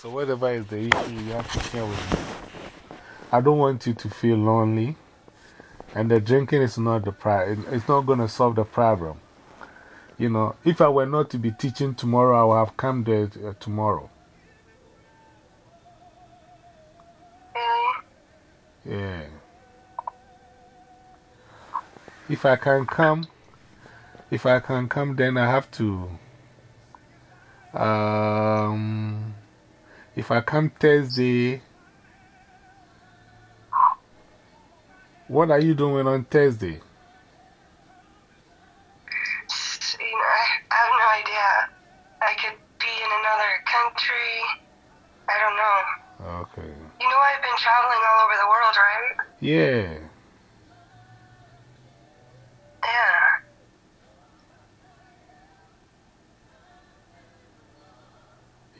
So, whatever is the issue, you have to share with me. I don't want you to feel lonely. And the drinking is not the problem. It's not going to solve the problem. You know, if I were not to be teaching tomorrow, I would have come there uh, tomorrow. Really? Yeah. If I can come, if I can come, then I have to. Um, if I come Thursday, what are you doing on Thursday? You know, I, I have no idea. I could be in another country. I don't know. Okay. You know, I've been traveling all over the world, right? Yeah. Yeah.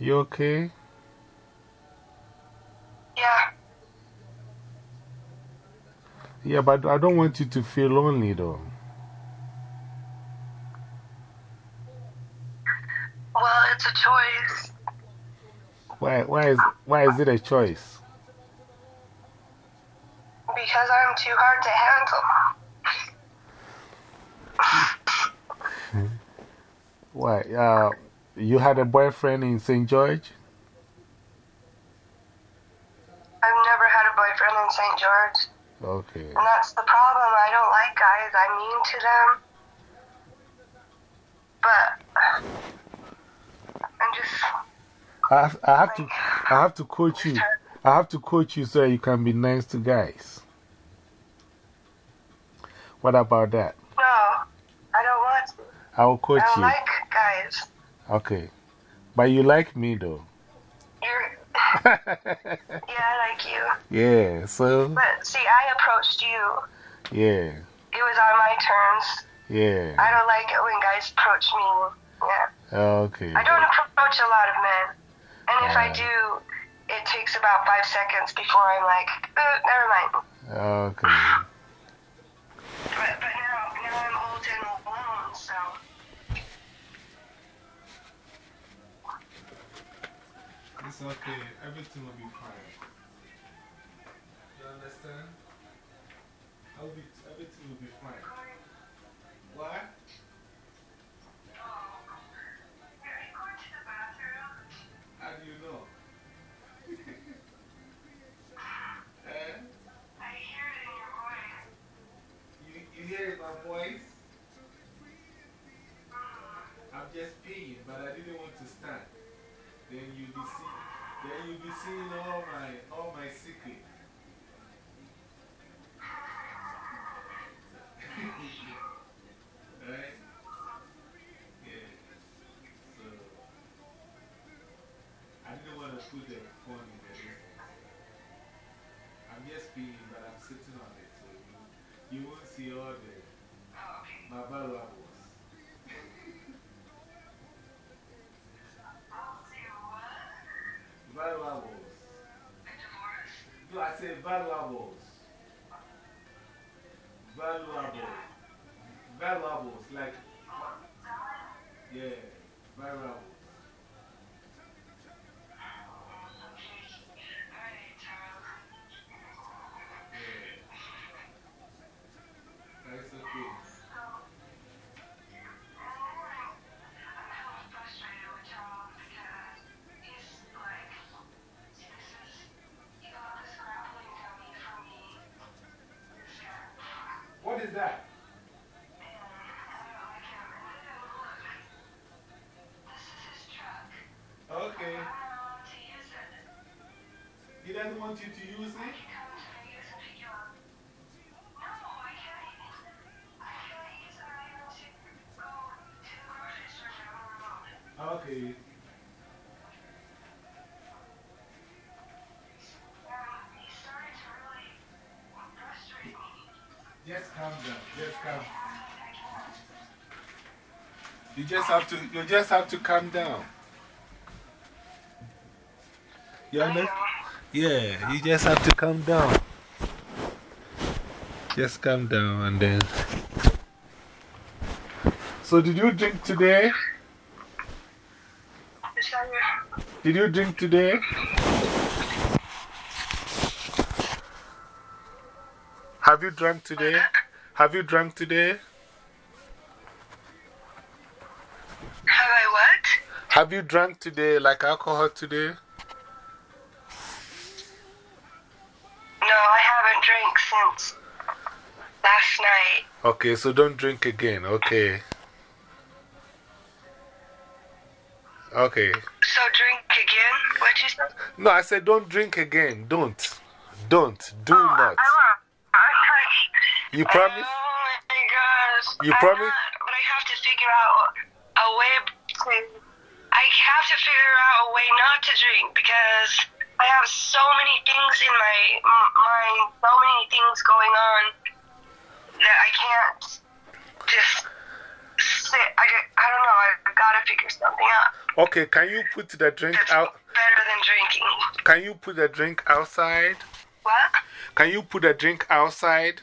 You okay? Yeah. Yeah, but I don't want you to feel lonely though. Well, it's a choice. Why, why, is, why is it a choice? Because I'm too hard to handle. Why? Uh, you had a boyfriend in St. George? I've never had a boyfriend in St. George. Okay. And that's the problem. I don't like guys. I'm mean to them. But I'm just. I have, I have to, I have to coach you. I have to coach you so you can be nice to guys. What about that? No, I don't want to. I will coach I don't you. like guys. Okay. But you like me though. Yeah, I like you. Yeah, so, But see, I approached you. yeah, It was on my terms. yeah. I don't like it when guys approach me. Yeah. Okay. I don't approach a lot of men. And if I Ah. do, it takes about five seconds before I'm like, uh, never mind. Okay. But, but now, now I'm old and alone, so. It's okay. Everything will be fine. You understand? I'll be, then you'll be seeing all my, all my secret. right? Yeah. So, I didn't want to put the phone in the distance. I'm just peeing, but I'm sitting on it, so you, you won't see all the, oh, my valuables. No, I said What is that? Okay. He doesn't want you to use it? Just have to, you just have to calm down. You understand? Yeah, you just have to calm down. Just calm down and then. So, did you drink today? Did you drink today? Have you drunk today? Have you drunk today? Have I what? Have you drunk today, like alcohol today? No, I haven't drank since last night. Okay, so don't drink again. Okay. Okay. So drink again? What you said? No, I said don't drink again. Don't. Don't. Do Oh, not. I You promise? Oh my gosh. You promise? not- but I have to figure out a way to. I have to figure out a way not to drink because I have so many things in my mind, so many things going on that I can't just sit. I, I don't know. I've got to figure something out Okay, can you put the drink that's out? better than drinking. Can you put the drink outside? What? Can you put the drink outside?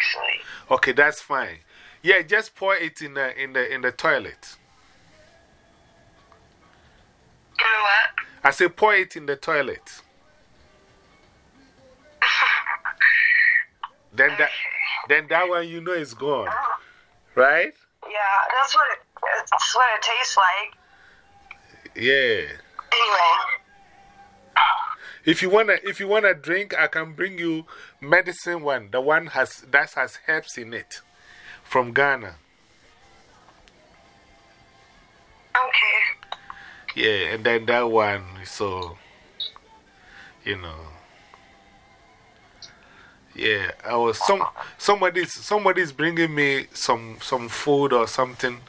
Actually. Okay, that's fine. Yeah, just pour it in the, in the, in the toilet. You what? I say pour it in the toilet. Then that, then that one you know is gone. Right? Yeah, that's what it, that's what it tastes like. Yeah. Anyway, If you wanna, if you wanna drink, I can bring you medicine one. The one has that has herbs in it, from Ghana. okay. Yeah, and then that one. So, you know. Yeah, I was some somebody's somebody's bringing me some some food or something,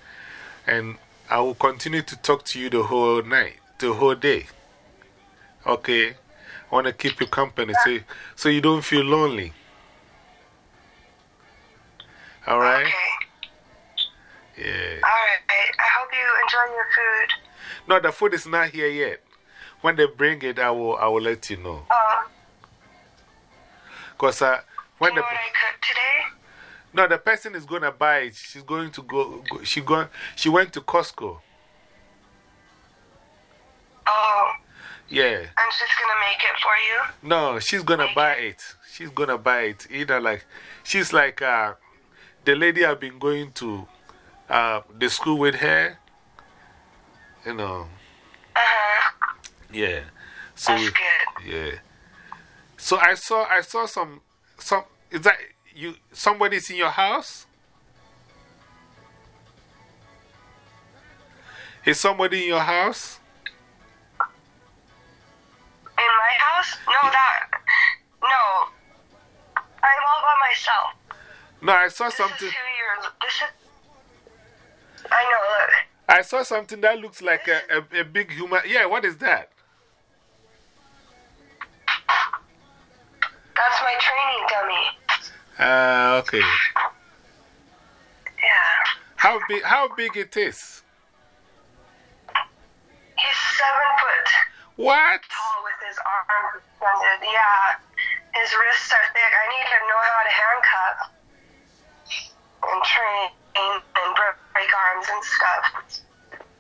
and I will continue to talk to you the whole night, the whole day. Okay, I want to keep you company so so you don't feel lonely. All right. Okay. Yeah. Alright. I hope you enjoy your food. No, the food is not here yet. When they bring it, I will I will let you know. Uh, Because uh, when you know the. what I cooked today? No, the person is going to buy it. She's going to go. go she, go, she went to Costco. Yeah. And she's gonna make it for you. No, she's going to buy it. She's going to buy it. Either like, she's like uh, the lady I've been going to uh, the school with her. You know, Uh huh. yeah. So, That's good. yeah. So I saw, I saw some, some, is that you, somebody's in your house? Is somebody in your house? My house? No, that. No. I'm all by myself. No, I saw This something. is who you're. This is. I know, look. I saw something that looks like a, a, a big human. Yeah, what is that? That's my training dummy. Ah, okay. Yeah. How big, how big it is? He's seven foot What? tall with his arms extended. Yeah. His wrists are thick. I need to know how to handcuff and train and break arms and stuff.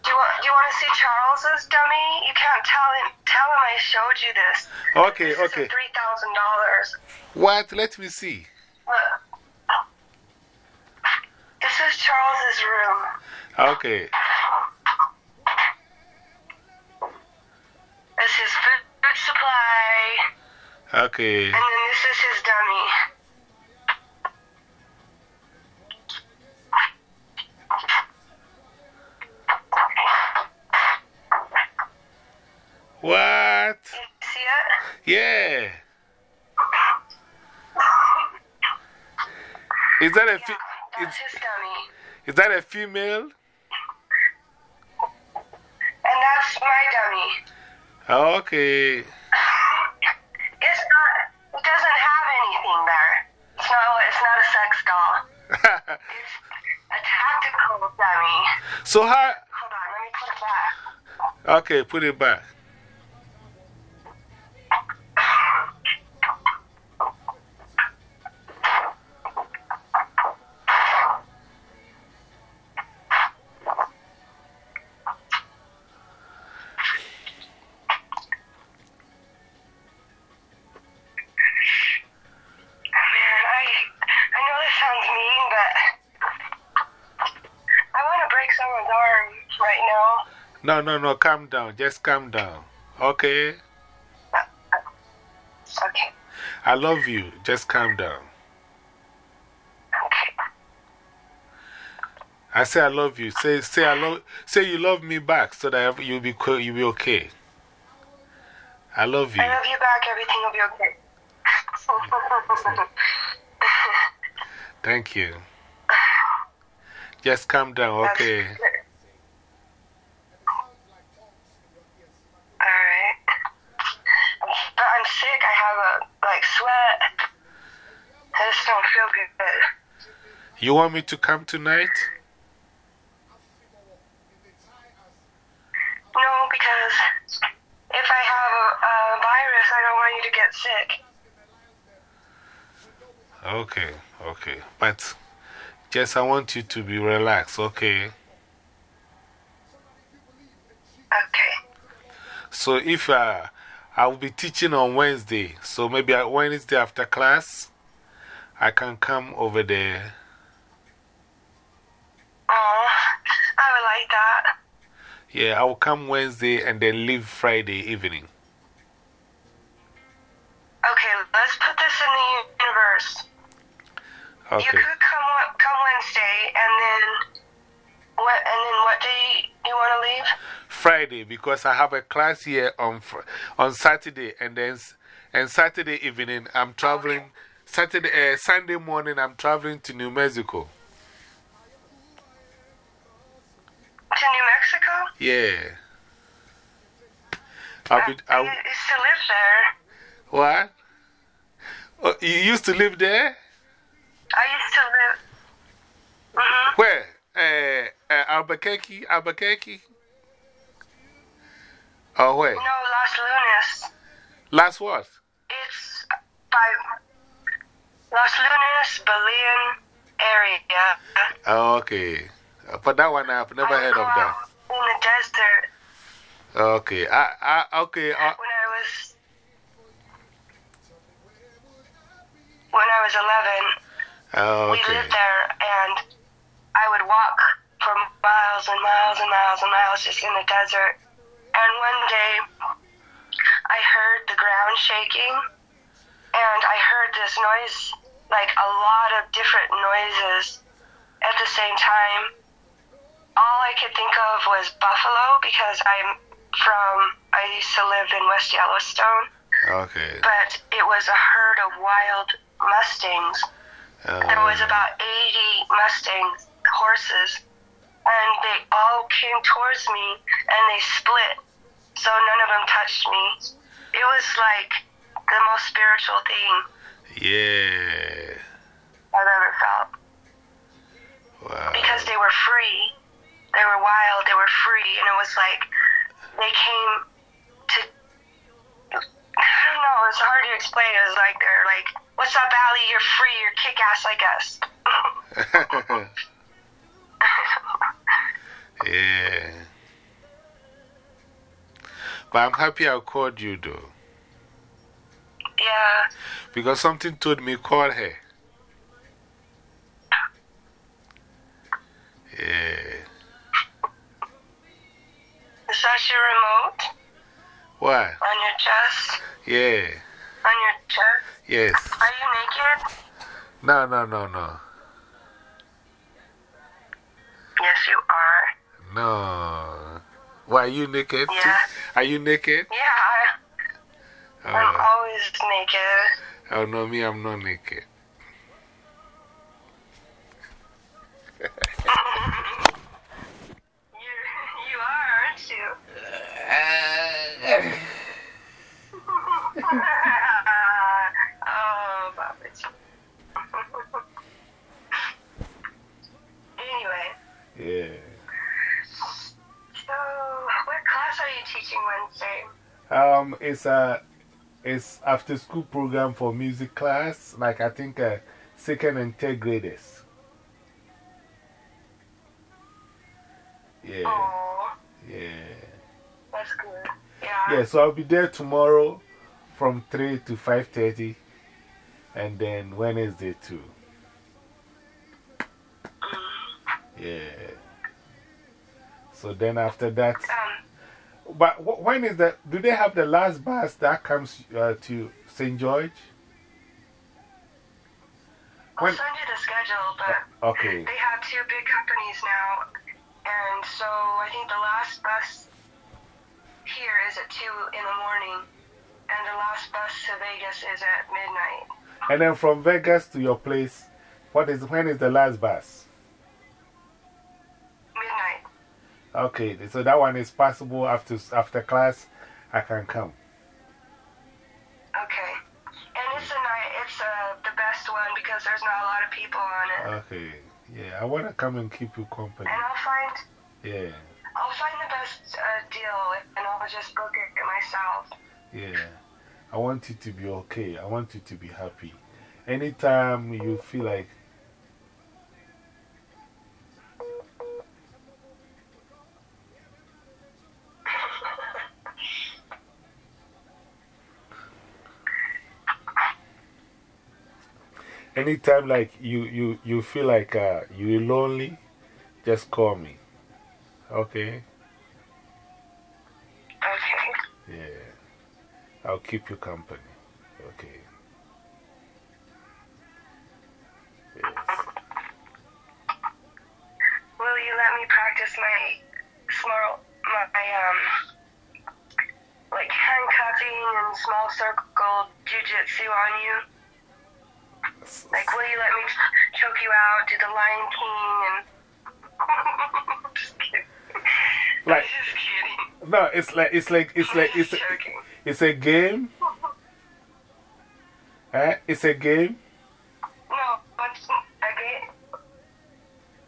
Do you want, do you want to see Charles's dummy? You can't tell him, tell him I showed you this. Okay, This okay. $3,000. What? Let me see. Look. This is Charles's room. Okay. This is his food, supply. Okay. And then this is his dummy. What? You see it? Yeah. Is that a, Yeah, that's is, his dummy. is that a female? And that's my dummy. Oh, okay. It's not, it doesn't have anything there. It's not, it's not a sex doll. It's a tactical dummy. so, how. Hold on, let me put it back. Okay, put it back. No, no, no, calm down. Just calm down. Okay? Okay. I love you. Just calm down. Okay. I say I love you. Say, say, I love, say you love me back so that you'll be, you'll be okay. I love you. I love you back. Everything will be okay. Thank you. Just calm down, okay? Alright. But I'm sick. I have a, like, sweat. I just don't feel good. You want me to come tonight? No, because if I have a, a virus, I don't want you to get sick. Okay, okay. But just I want you to be relaxed, okay? Okay. So if uh, I will be teaching on Wednesday, so maybe Wednesday after class, I can come over there. Oh, I would like that. Yeah, I will come Wednesday and then leave Friday evening. Okay, let's put this in the universe. Okay. Friday, because I have a class here on, on Saturday, and then and Saturday evening I'm traveling. Saturday, uh, Sunday morning I'm traveling to New Mexico. To New Mexico? Yeah. I'll be. I I'll, used to live there. what? Oh, you used to live there? I used to live. hmm Where? Uh, uh, Albuquerque? Albuquerque? Oh, wait. No, Las Lunas. Last what? It's by Las Lunas, Belen area. Oh, okay. Uh, For that one, I've never I heard of that. In the desert Okay. I, I, okay. Uh, when I was when I was 11. oh, We lived there, and I would walk for miles and miles and miles and miles just in the desert. And one day, I heard the ground shaking, and I heard this noise, like a lot of different noises at the same time. All I could think of was buffalo because I'm from, I used to live in West Yellowstone, Okay. but it was a herd of wild Mustangs there was Uh, about 80 Mustangs, horses, and they all came towards me and they split, so none of them touched me. It was like the most spiritual thing yeah. I've ever felt Wow. because they were free, they were wild, they were free, and it was like they came to. I don't know. It's hard to explain. It was like they're like, "What's up, Allie? You're free. You're kick ass like us." yeah. But I'm happy I called you, though. yeah. Because something told me call her. Yeah. Is that your remote Why? on your chest? Yeah. On your chest? Yes. Are you naked? No, no, no, no. Yes, you are. No. Why, are you naked? too? Yeah. Are you naked? Yeah, I'm always naked. oh, no, me, I'm not naked. Um, it's a it's after school program for music class, like I think uh, second and third graders. Yeah, yeah. that's good. Yeah. Yeah, so I'll be there tomorrow from 3 to 5.30 and then Wednesday too. Yeah. So then after that, Um, but when is that? do they have the last bus that comes uh, to St. George? I'll send you the schedule, but Okay. they have two big companies now, and so I think the last bus here is at two in the morning, and the last bus to Vegas is at midnight. And then from Vegas to your place, what is, when is the last bus? Okay, so that one is possible after, after class, I can come. Okay. And it's a night. It's uh, the best one because there's not a lot of people on it. Okay, yeah, I want to come and keep you company. And I'll find Yeah, I'll find the best uh, deal, and I'll just book it myself. yeah. I want you to be okay. I want you to be happy. Anytime you feel like Anytime like you, you, you feel like uh, you're lonely, just call me. Okay? Okay. Yeah. I'll keep you company. Okay. Yes. Will you let me practice my small, my um, like handcuffing and small circle jujitsu on you? Like, will you let me choke you out, do the Lion King, and just kidding. Like- just kidding. No, it's like, it's like, it's like, it's, a, it's a game. Eh? It's a game. No, but again,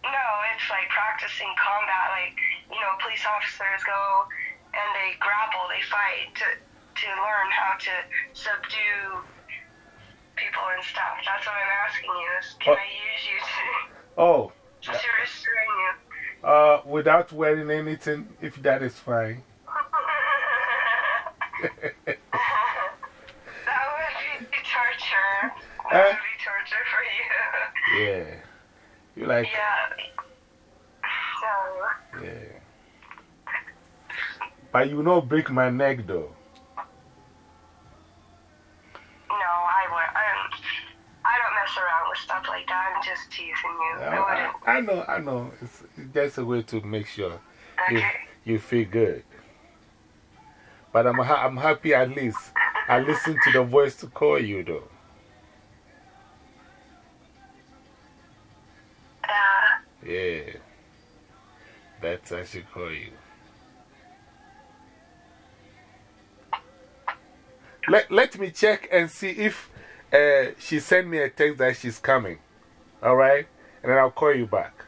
no, it's like practicing combat. Like, you know, police officers go and they grapple, they fight to to learn how to subdue people and stuff. That's what I'm asking you. Is can Oh. I use you Oh, to, to restrain you? uh, without wearing anything, if that is fine. that would be torture. That Huh? would be torture for you. yeah. You like, yeah. So. yeah. But you not break my neck though. No, I would. I don't. I don't mess around with stuff like that. I'm just teasing you. I I, wouldn't. I know, I know. It's, it's just a way to make sure you, Okay. you feel good. But I'm, ha I'm happy at least I listened to the voice to call you though. Uh, Yeah. That's I should call you. Let, let me check and see if uh, she sent me a text that she's coming. All right? And I'll call you back.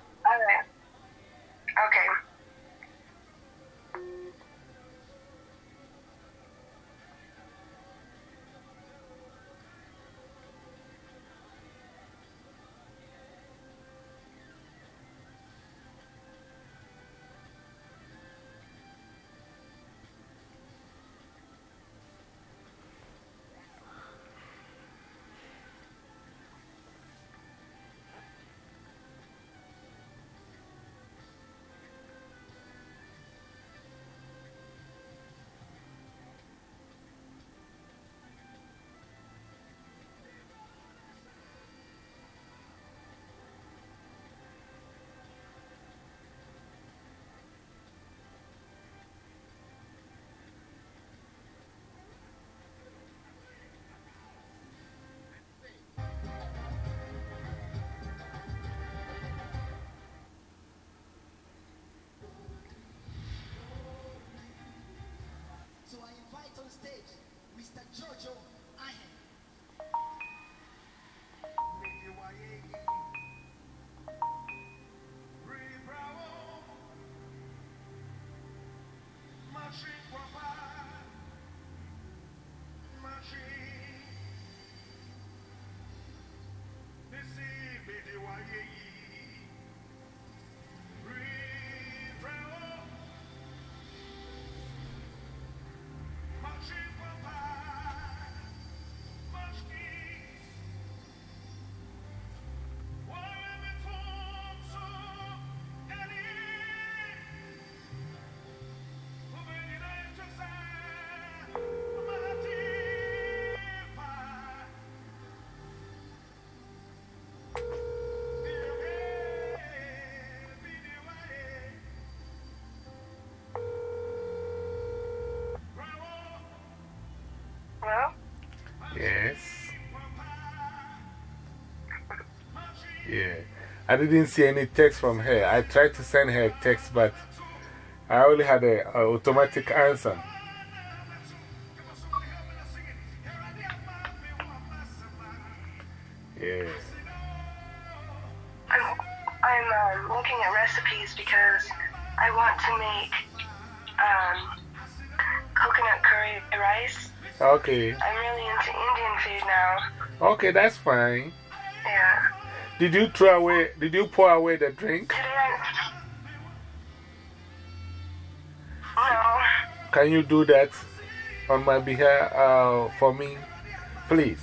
Mr. Yes. Yeah. I didn't see any text from her. I tried to send her a text, but I only had an automatic answer. Yeah. I'm, I'm um, looking at recipes because I want to make um, coconut curry rice. Okay. I Okay, that's fine. Yeah. Did you throw away, did you pour away the drink? No. Can you do that on my behalf uh, for me? Please.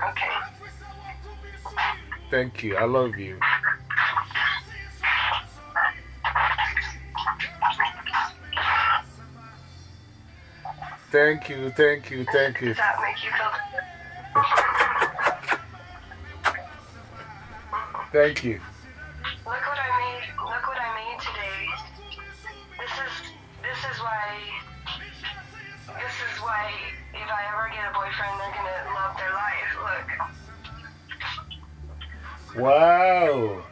Okay. Thank you. I love you. Thank you, thank you, thank you. Does that make you feel Thank you. Look what I made. Look what I made today. This is this is why this is why if I ever get a boyfriend they're gonna love their life. Look. Wow.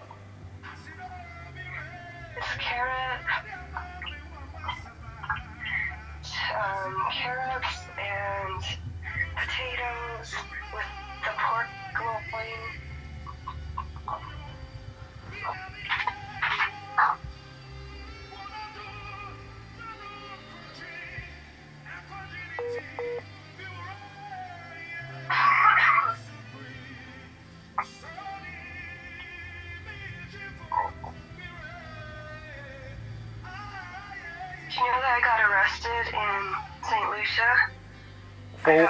For,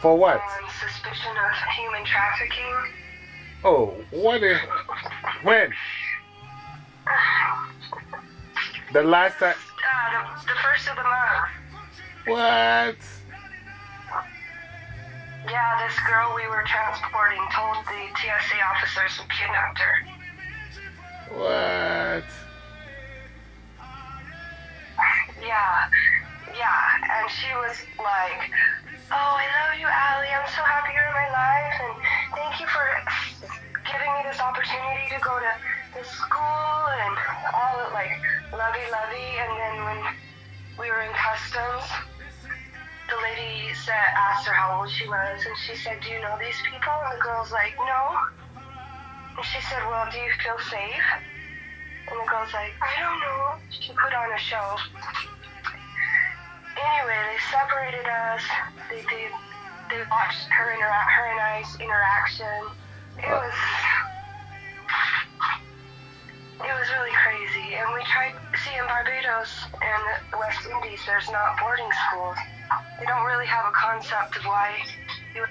for what? on suspicion of human trafficking. Oh, what is. When? The last time. Uh, the, the first of the month. What? Yeah, this girl we were transporting told the TSA officers who kidnapped her. What? Yeah, yeah, and she was like, "Oh, I love you, Allie. I'm so happy you're in my life, and thank you for giving me this opportunity to go to this school and all like lovey-lovey." And then when we were in customs, the lady said, asked her how old she was, and she said, "Do you know these people?" And the girl's like, "No." And she said, "Well, do you feel safe?" And the girl's like, "I don't know." She put on a show. Anyway, they separated us. They did. They watched her interact, her and I's interaction. It uh. was. It was really crazy. And we tried. See, in Barbados and the West Indies, there's not boarding schools. They don't really have a concept of why you.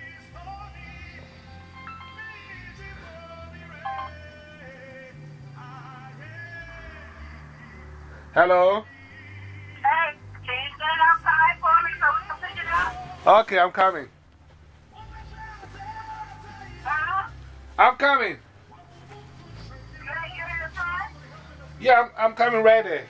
Hello? Okay, I'm coming. Huh? I'm coming. You ain't here in the front? Yeah, I'm, I'm coming right there.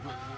David.